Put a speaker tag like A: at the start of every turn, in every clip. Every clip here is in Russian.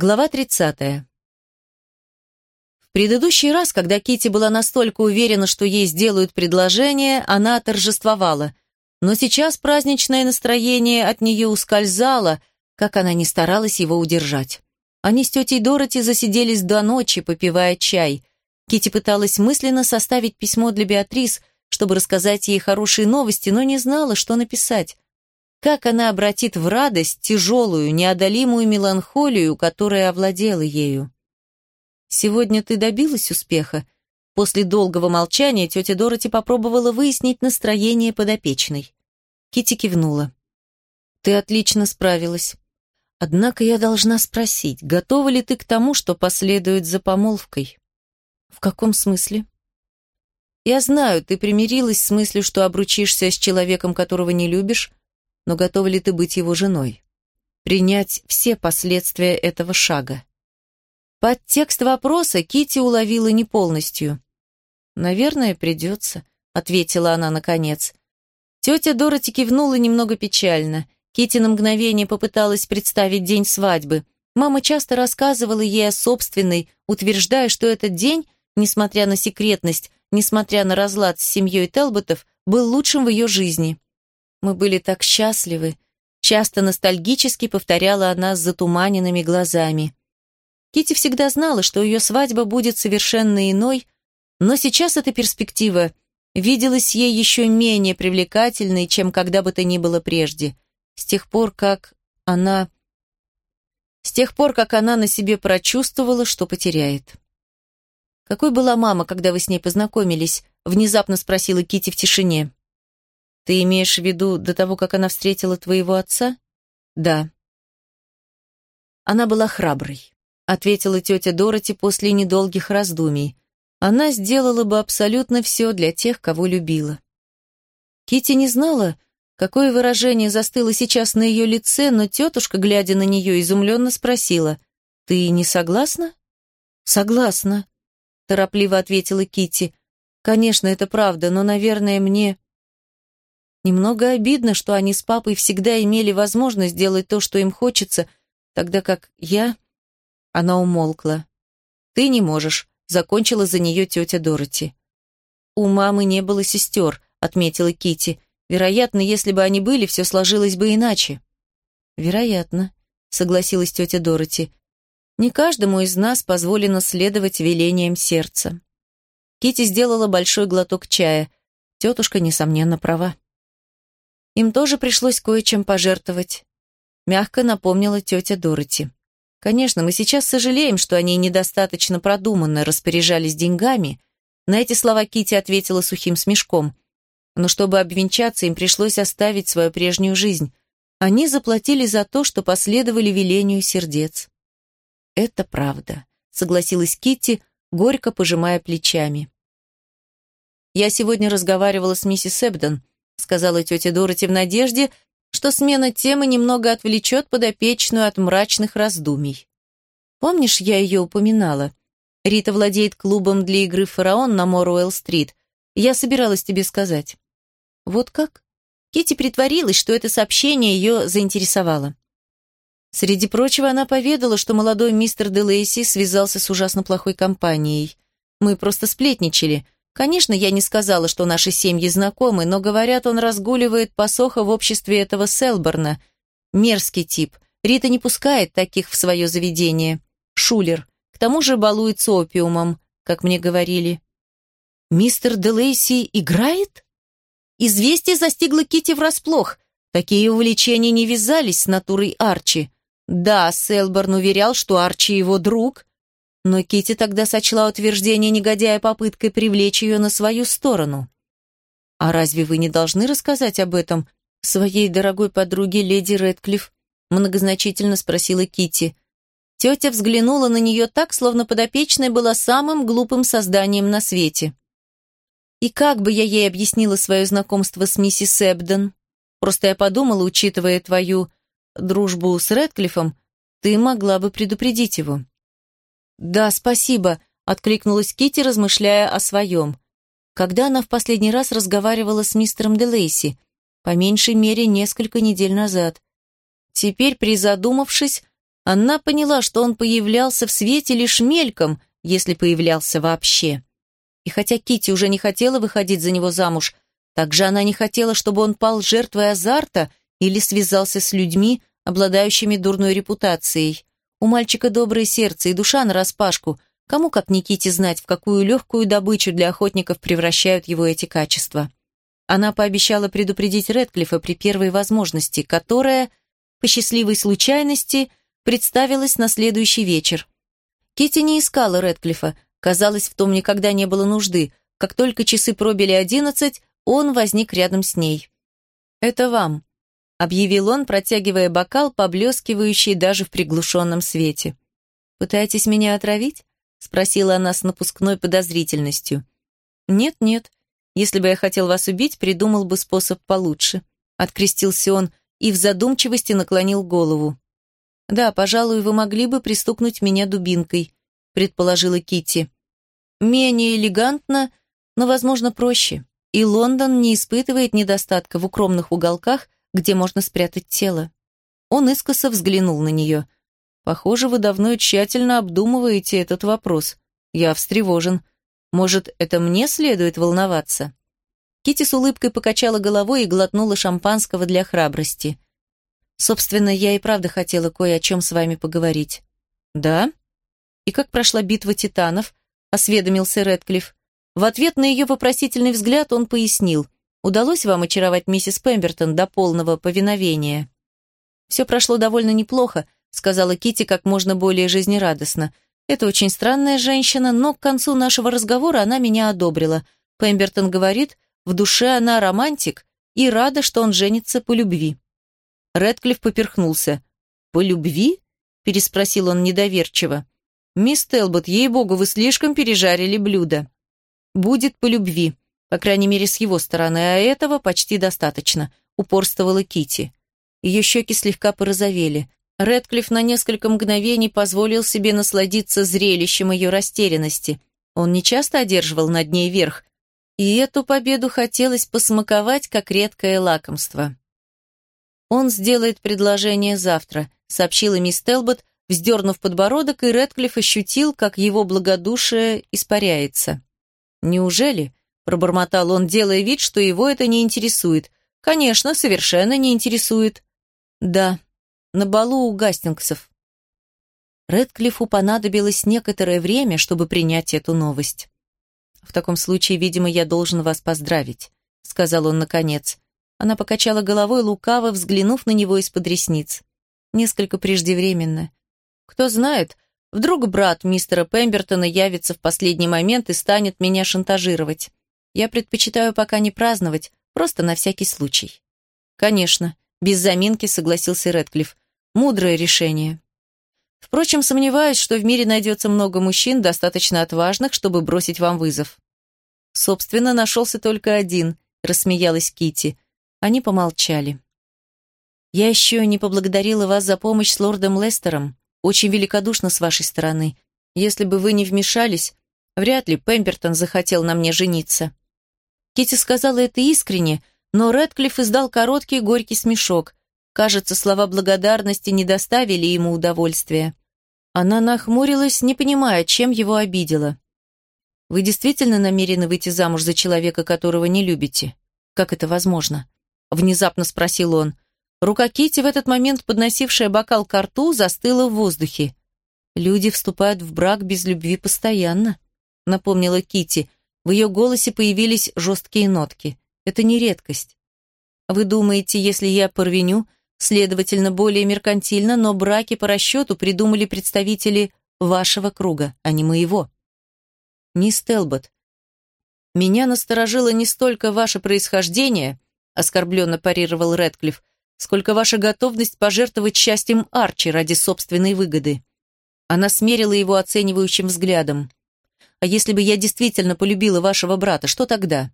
A: Глава 30. В предыдущий раз, когда Кити была настолько уверена, что ей сделают предложение, она торжествовала. Но сейчас праздничное настроение от нее ускользало, как она не старалась его удержать. Они с тетей Дороти засиделись до ночи, попивая чай. Кити пыталась мысленно составить письмо для Беатрис, чтобы рассказать ей хорошие новости, но не знала, что написать. Как она обратит в радость тяжелую, неодолимую меланхолию, которая овладела ею? «Сегодня ты добилась успеха?» После долгого молчания тетя Дороти попробовала выяснить настроение подопечной. Кити кивнула. «Ты отлично справилась. Однако я должна спросить, готова ли ты к тому, что последует за помолвкой?» «В каком смысле?» «Я знаю, ты примирилась с мыслью, что обручишься с человеком, которого не любишь, но готова ли ты быть его женой? Принять все последствия этого шага? Подтекст вопроса Кити уловила не полностью. «Наверное, придется», — ответила она наконец. Тетя Дороти кивнула немного печально. Кити на мгновение попыталась представить день свадьбы. Мама часто рассказывала ей о собственной, утверждая, что этот день, несмотря на секретность, несмотря на разлад с семьей Телботов, был лучшим в ее жизни. Мы были так счастливы. Часто ностальгически повторяла она с затуманенными глазами. Кити всегда знала, что ее свадьба будет совершенно иной, но сейчас эта перспектива виделась ей еще менее привлекательной, чем когда бы то ни было прежде. С тех пор, как она... С тех пор, как она на себе прочувствовала, что потеряет. «Какой была мама, когда вы с ней познакомились?» — внезапно спросила Кити в тишине. Ты имеешь в виду до того, как она встретила твоего отца? Да. Она была храброй, ответила тетя Дороти после недолгих раздумий. Она сделала бы абсолютно все для тех, кого любила. Кити не знала, какое выражение застыло сейчас на ее лице, но тетушка, глядя на нее, изумленно спросила, «Ты не согласна?» «Согласна», — торопливо ответила Кити. «Конечно, это правда, но, наверное, мне...» Немного обидно, что они с папой всегда имели возможность делать то, что им хочется, тогда как я... Она умолкла. «Ты не можешь», — закончила за нее тетя Дороти. «У мамы не было сестер», — отметила Кити. «Вероятно, если бы они были, все сложилось бы иначе». «Вероятно», — согласилась тетя Дороти. «Не каждому из нас позволено следовать велениям сердца». Кити сделала большой глоток чая. Тетушка, несомненно, права. Им тоже пришлось кое-чем пожертвовать. Мягко напомнила тетя Дороти. Конечно, мы сейчас сожалеем, что они недостаточно продуманно распоряжались деньгами. На эти слова Кити ответила сухим смешком. Но чтобы обвенчаться, им пришлось оставить свою прежнюю жизнь. Они заплатили за то, что последовали велению сердец. Это правда, согласилась Кити, горько пожимая плечами. Я сегодня разговаривала с миссис Эбден, сказала тетя Дороти в надежде, что смена темы немного отвлечет подопечную от мрачных раздумий. Помнишь, я ее упоминала? Рита владеет клубом для игры «Фараон» на Моруэлл-стрит. Я собиралась тебе сказать. Вот как? Кити притворилась, что это сообщение ее заинтересовало. Среди прочего, она поведала, что молодой мистер Делейси связался с ужасно плохой компанией. Мы просто сплетничали – Конечно, я не сказала, что наши семьи знакомы, но, говорят, он разгуливает по Сохо в обществе этого Селборна. Мерзкий тип. Рита не пускает таких в свое заведение. Шулер. К тому же балуется опиумом, как мне говорили. «Мистер Делейси играет?» Известие застигло Кити врасплох. Такие увлечения не вязались с натурой Арчи. Да, Селборн уверял, что Арчи его друг, но Кити тогда сочла утверждение негодяя попыткой привлечь ее на свою сторону. «А разве вы не должны рассказать об этом своей дорогой подруге леди Рэдклифф?» многозначительно спросила Кити. Тетя взглянула на нее так, словно подопечная была самым глупым созданием на свете. «И как бы я ей объяснила свое знакомство с миссис Эбден? Просто я подумала, учитывая твою дружбу с Рэдклиффом, ты могла бы предупредить его». «Да, спасибо», — откликнулась Кити, размышляя о своем. Когда она в последний раз разговаривала с мистером Делейси? По меньшей мере, несколько недель назад. Теперь, призадумавшись, Она поняла, что он появлялся в свете лишь мельком, если появлялся вообще. И хотя Кити уже не хотела выходить за него замуж, также она не хотела, чтобы он пал жертвой азарта или связался с людьми, обладающими дурной репутацией. У мальчика доброе сердце и душа нараспашку. Кому, как Никите, знать, в какую легкую добычу для охотников превращают его эти качества. Она пообещала предупредить Редклифа при первой возможности, которая, по счастливой случайности, представилась на следующий вечер. Кити не искала Редклифа, казалось, в том никогда не было нужды. Как только часы пробили одиннадцать, он возник рядом с ней. «Это вам», объявил он, протягивая бокал, поблескивающий даже в приглушенном свете. «Пытаетесь меня отравить?» — спросила она с напускной подозрительностью. «Нет-нет. Если бы я хотел вас убить, придумал бы способ получше». Открестился он и в задумчивости наклонил голову. «Да, пожалуй, вы могли бы пристукнуть меня дубинкой», — предположила Китти. «Менее элегантно, но, возможно, проще. И Лондон не испытывает недостатка в укромных уголках, где можно спрятать тело. Он искоса взглянул на нее. «Похоже, вы давно и тщательно обдумываете этот вопрос. Я встревожен. Может, это мне следует волноваться?» Кити с улыбкой покачала головой и глотнула шампанского для храбрости. «Собственно, я и правда хотела кое о чем с вами поговорить». «Да? И как прошла битва титанов?» — осведомился Рэдклифф. В ответ на ее вопросительный взгляд он пояснил — Удалось вам очаровать миссис Пембертон до полного повиновения?» «Все прошло довольно неплохо», — сказала Кити как можно более жизнерадостно. «Это очень странная женщина, но к концу нашего разговора она меня одобрила. Пембертон говорит, в душе она романтик и рада, что он женится по любви». Рэдклифф поперхнулся. «По любви?» — переспросил он недоверчиво. «Мисс Телбот, ей-богу, вы слишком пережарили блюдо». «Будет по любви», по крайней мере, с его стороны, а этого почти достаточно, упорствовала Кити. Ее щеки слегка порозовели. Редклифф на несколько мгновений позволил себе насладиться зрелищем ее растерянности. Он нечасто одерживал над ней верх, и эту победу хотелось посмаковать, как редкое лакомство. «Он сделает предложение завтра», — сообщила мисс Телбот, вздернув подбородок, и Редклифф ощутил, как его благодушие испаряется. «Неужели?» Пробормотал он, делая вид, что его это не интересует. Конечно, совершенно не интересует. Да, на балу у Гастингсов. Редклифу понадобилось некоторое время, чтобы принять эту новость. «В таком случае, видимо, я должен вас поздравить», — сказал он наконец. Она покачала головой, лукаво взглянув на него из-под ресниц. Несколько преждевременно. «Кто знает, вдруг брат мистера Пембертона явится в последний момент и станет меня шантажировать. Я предпочитаю пока не праздновать, просто на всякий случай. Конечно, без заминки согласился Рэдклифф. Мудрое решение. Впрочем, сомневаюсь, что в мире найдется много мужчин, достаточно отважных, чтобы бросить вам вызов. Собственно, нашелся только один, рассмеялась Кити. Они помолчали. Я еще не поблагодарила вас за помощь с лордом Лестером. Очень великодушно с вашей стороны. Если бы вы не вмешались, вряд ли Пембертон захотел на мне жениться. Кити сказала это искренне, но Рэдклифф издал короткий горький смешок. Кажется, слова благодарности не доставили ему удовольствия. Она нахмурилась, не понимая, чем его обидела. «Вы действительно намерены выйти замуж за человека, которого не любите? Как это возможно?» Внезапно спросил он. Рука Кити в этот момент, подносившая бокал к рту, застыла в воздухе. «Люди вступают в брак без любви постоянно», — напомнила Кити. В ее голосе появились жесткие нотки. Это не редкость. Вы думаете, если я порвеню, следовательно, более меркантильно, но браки по расчету придумали представители вашего круга, а не моего. Мисс Телбот, меня насторожило не столько ваше происхождение, оскорбленно парировал Рэдклифф, сколько ваша готовность пожертвовать счастьем Арчи ради собственной выгоды. Она смерила его оценивающим взглядом. А если бы я действительно полюбила вашего брата, что тогда?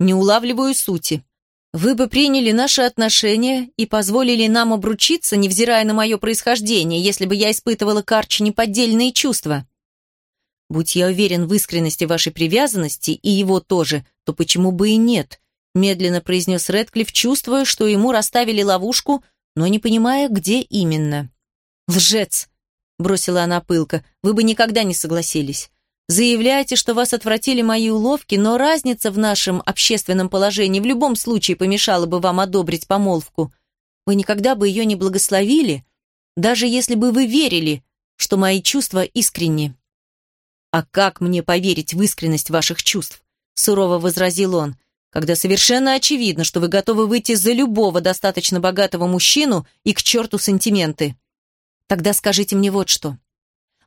A: Не улавливаю сути. Вы бы приняли наши отношения и позволили нам обручиться, невзирая на мое происхождение, если бы я испытывала к Арчи неподдельные чувства. Будь я уверен в искренности вашей привязанности, и его тоже, то почему бы и нет?» медленно произнес Рэдклифф, чувствуя, что ему расставили ловушку, но не понимая, где именно. «Лжец!» — бросила она пылко. «Вы бы никогда не согласились. Заявляете, что вас отвратили мои уловки, но разница в нашем общественном положении в любом случае помешала бы вам одобрить помолвку. Вы никогда бы ее не благословили, даже если бы вы верили, что мои чувства искренни». «А как мне поверить в искренность ваших чувств?» — сурово возразил он когда совершенно очевидно, что вы готовы выйти за любого достаточно богатого мужчину и к черту сантименты. Тогда скажите мне вот что.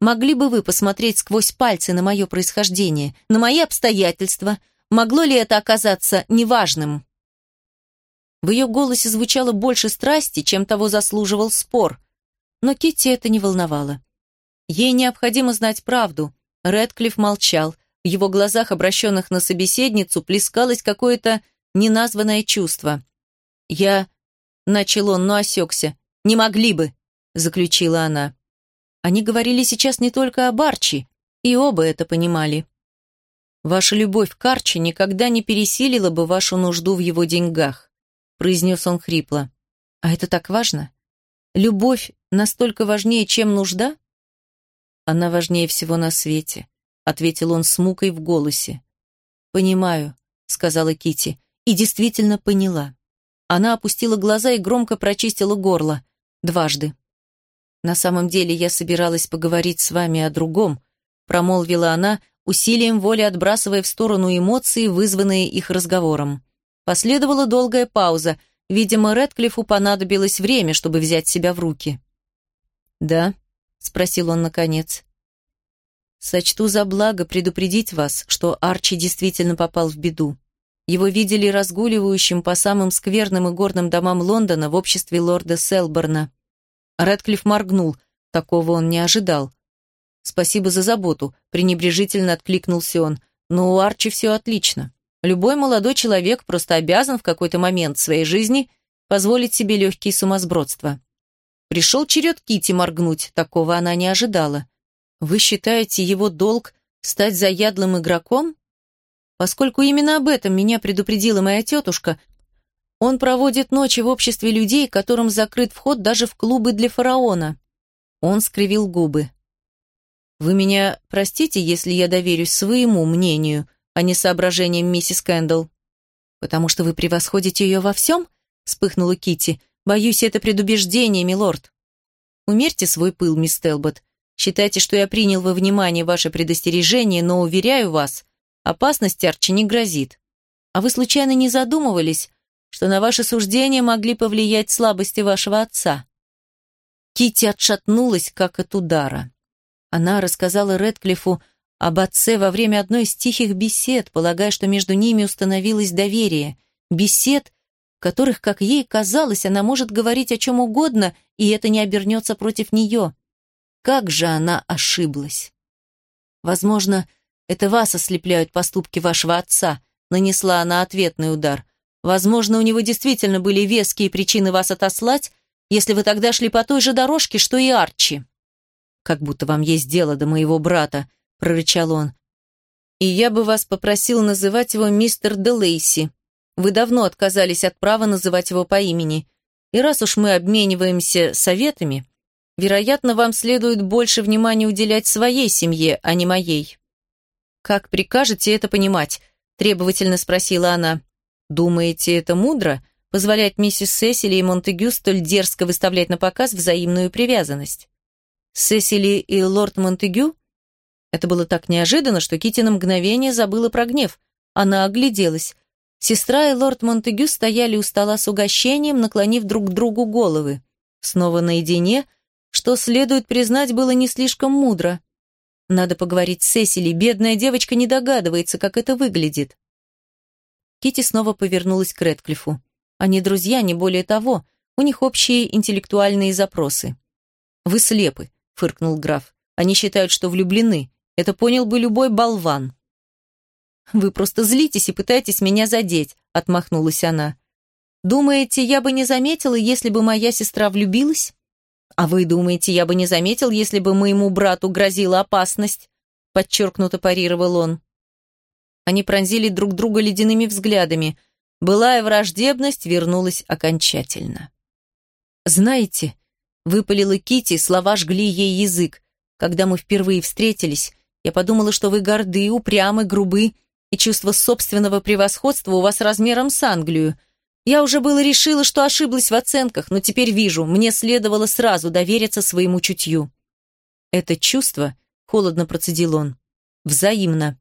A: Могли бы вы посмотреть сквозь пальцы на мое происхождение, на мои обстоятельства? Могло ли это оказаться неважным? В ее голосе звучало больше страсти, чем того заслуживал спор. Но Китти это не волновало. Ей необходимо знать правду. Рэдклифф молчал, в его глазах, обращенных на собеседницу, плескалось какое-то неназванное чувство. «Я...» — начал он, но осекся. «Не могли бы», — заключила она. Они говорили сейчас не только об Арчи, и оба это понимали. «Ваша любовь к Арчи никогда не пересилила бы вашу нужду в его деньгах», — произнес он хрипло. «А это так важно? Любовь настолько важнее, чем нужда?» «Она важнее всего на свете», ответил он с мукой в голосе. Понимаю, сказала Кити, и действительно поняла. Она опустила глаза и громко прочистила горло дважды. На самом деле я собиралась поговорить с вами о другом, промолвила она, усилием воли отбрасывая в сторону эмоции, вызванные их разговором. Последовала долгая пауза. Видимо, Рэдклиффу понадобилось время, чтобы взять себя в руки. «Да?» — спросил он наконец. Сочту за благо предупредить вас, что Арчи действительно попал в беду. Его видели разгуливающим по самым скверным и горным домам Лондона в обществе лорда Селборна. Рэдклифф моргнул, такого он не ожидал. «Спасибо за заботу», — пренебрежительно откликнулся он. «Но у Арчи все отлично. Любой молодой человек просто обязан в какой-то момент своей жизни позволить себе легкие сумасбродства». Пришел черед Кити моргнуть, такого она не ожидала. Вы считаете его долг стать заядлым игроком? Поскольку именно об этом меня предупредила моя тетушка, он проводит ночи в обществе людей, которым закрыт вход даже в клубы для фараона. Он скривил губы. Вы меня простите, если я доверюсь своему мнению, а не соображениям миссис Кэндалл. Потому что вы превосходите ее во всем? Вспыхнула Кити. Боюсь, это предубеждение, милорд. Умерьте свой пыл, мисс Телбот. Считайте, что я принял во внимание ваше предостережение, но, уверяю вас, опасность Арчи не грозит. А вы случайно не задумывались, что на ваше суждение могли повлиять слабости вашего отца?» Кити отшатнулась, как от удара. Она рассказала Редклифу об отце во время одной из тихих бесед, полагая, что между ними установилось доверие. Бесед, в которых, как ей казалось, она может говорить о чем угодно, и это не обернется против нее. Как же она ошиблась! Возможно, это вас ослепляют поступки вашего отца, нанесла она ответный удар. Возможно, у него действительно были веские причины вас отослать, если вы тогда шли по той же дорожке, что и Арчи. Как будто вам есть дело до моего брата, прорычал он. И я бы вас попросил называть его мистер Делейси. Вы давно отказались от права называть его по имени. И раз уж мы обмениваемся советами, Вероятно, вам следует больше внимания уделять своей семье, а не моей». «Как прикажете это понимать?» – требовательно спросила она. «Думаете, это мудро?» позволять миссис Сесили и Монтегю столь дерзко выставлять на показ взаимную привязанность. Сесили и лорд Монтегю? Это было так неожиданно, что Кити на мгновение забыла про гнев. Она огляделась. Сестра и лорд Монтегю стояли у стола с угощением, наклонив друг к другу головы. Снова наедине, что, следует признать, было не слишком мудро. Надо поговорить с Сесили, бедная девочка не догадывается, как это выглядит. Кити снова повернулась к Рэдклиффу. Они друзья, не более того. У них общие интеллектуальные запросы. «Вы слепы», — фыркнул граф. «Они считают, что влюблены. Это понял бы любой болван». «Вы просто злитесь и пытаетесь меня задеть», — отмахнулась она. «Думаете, я бы не заметила, если бы моя сестра влюбилась?» «А вы думаете, я бы не заметил, если бы моему брату грозила опасность?» Подчеркнуто парировал он. Они пронзили друг друга ледяными взглядами. Былая враждебность вернулась окончательно. «Знаете, Выпалила Кити, слова жгли ей язык. Когда мы впервые встретились, я подумала, что вы горды, упрямы, грубы, и чувство собственного превосходства у вас размером с Англию. Я уже было решила, что ошиблась в оценках, но теперь вижу, мне следовало сразу довериться своему чутью. Это чувство, холодно процедил он, взаимно.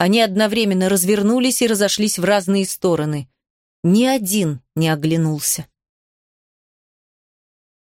A: Они одновременно развернулись и разошлись в разные стороны. Ни один не оглянулся.